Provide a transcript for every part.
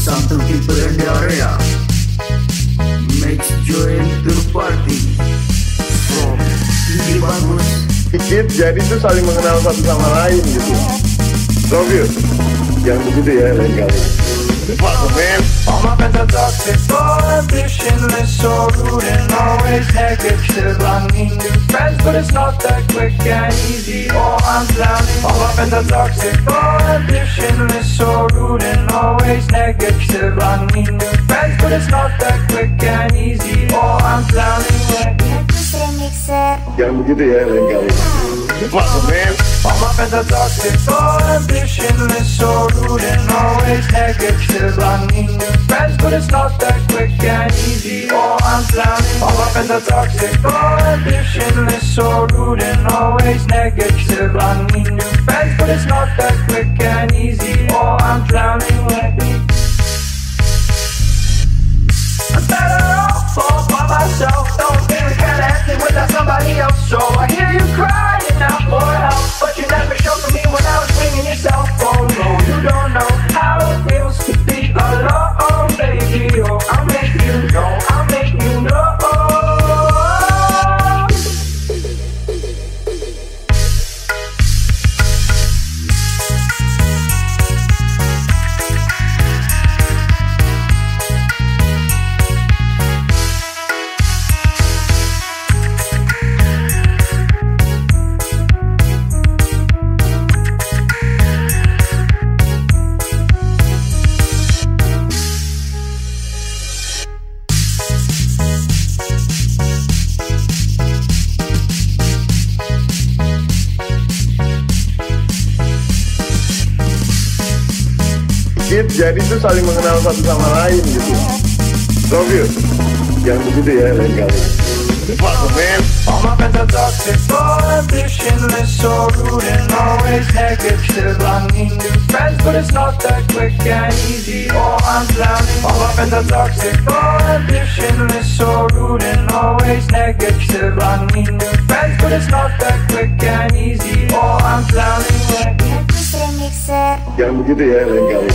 some two people in the area makes join the party from Hindi Bagus Dikit jadi tuh saling mengenal satu sama lain gitu. Robil, jangan begitu ya lain kali. Fuck man. All my friends are toxic, so ambitionless, so rude and always negative. I need new friends, but it's not that quick and easy. Oh, I'm drowning. All my friends eh, are toxic, so ambitionless, so rude and always negative. I need new friends, but it's not that quick and easy. Oh, I'm drowning. Bagus remixer. Jangan begitu Fuck man. All my friends are toxic, so ambitionless, so rude and always negative. I need new friends, but it's not that quick and easy. Oh, I'm drowning. All my friends are toxic, so ambitionless, so rude and always negative. I need new friends, but it's not that quick and easy. Oh, I'm drowning. Jadi tuh saling mengenal satu sama lain gitu. Robil, jangan begitu ya lain kali. Fuck man. All my friends are toxic, so rude and always negative. I need new friends, but it's not that quick and easy. Oh, I'm drowning. All my friends are toxic, so rude and always negative. I need new friends, but it's not that quick and easy. Oh, I'm drowning. Jangan begitu ya lain kali.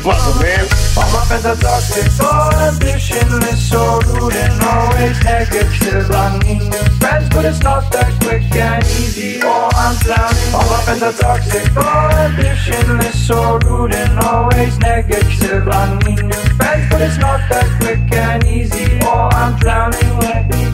Fuck man. All my friends are toxic, so ambitionless, so rude and always negative. I need new friends, but it's not that quick and easy. Oh, I'm drowning. All my friends are toxic, so ambitionless, so rude and always negative. I need new friends, but it's not that quick and easy. Oh, I'm drowning. I'm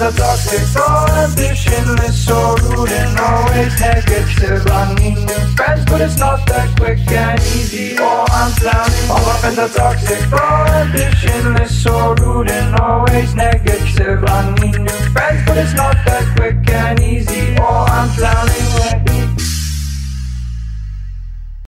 as a toxic ambitionless so rude and always negative I need new friends but it's not that quick and easy. Oh I'm drowning. All up in the toxic ambitionless so rude and always negative I need new friends but it's not